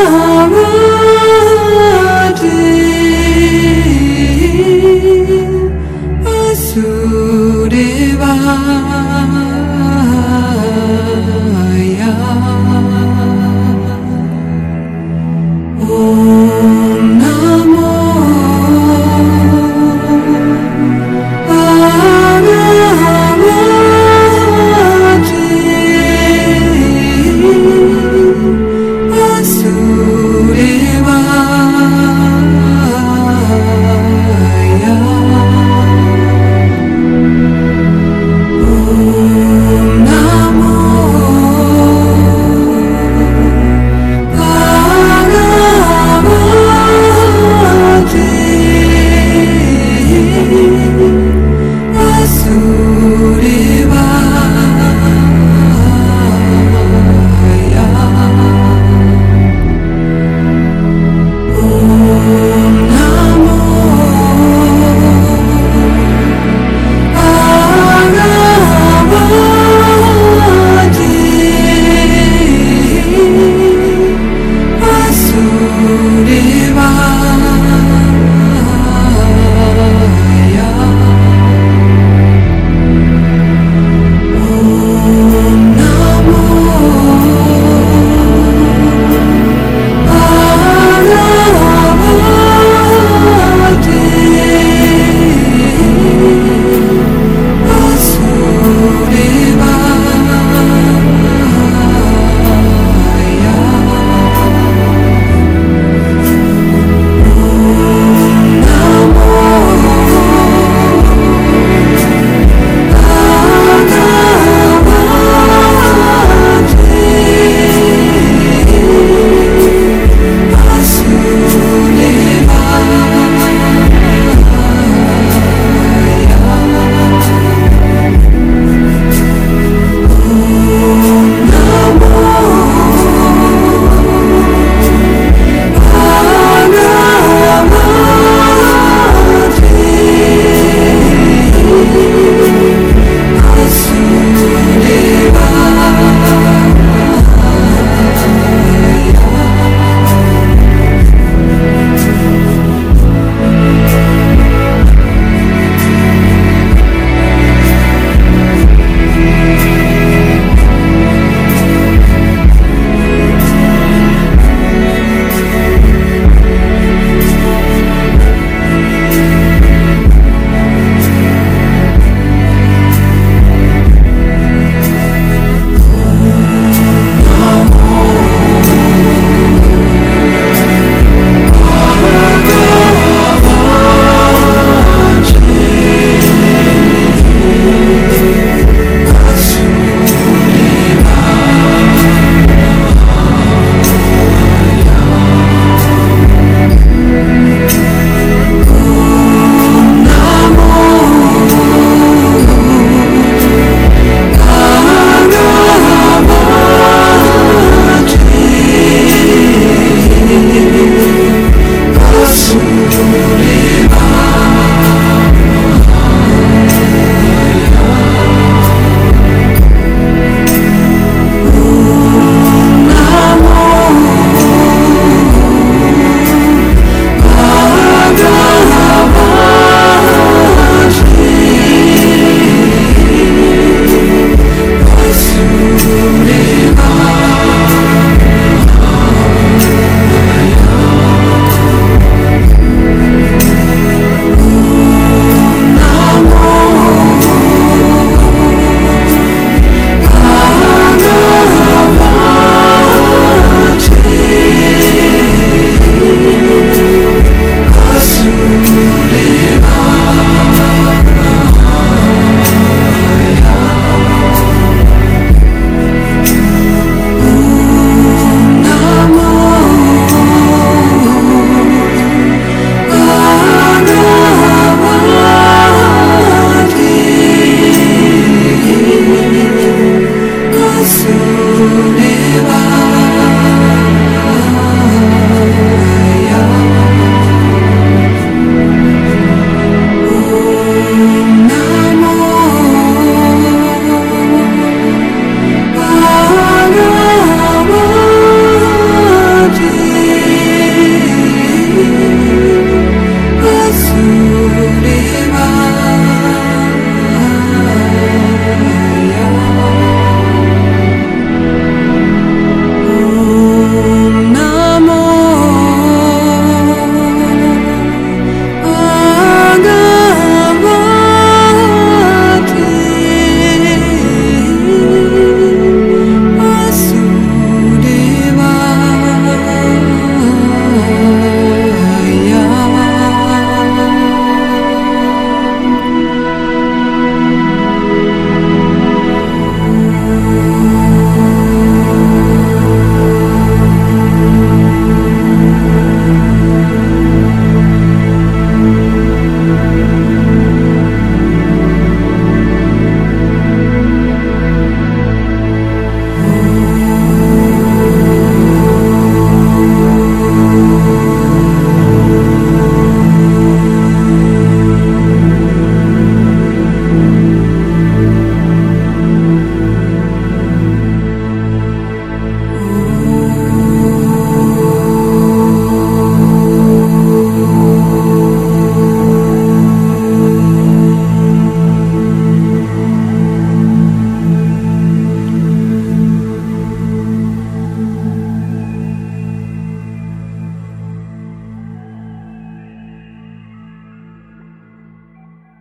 Oh.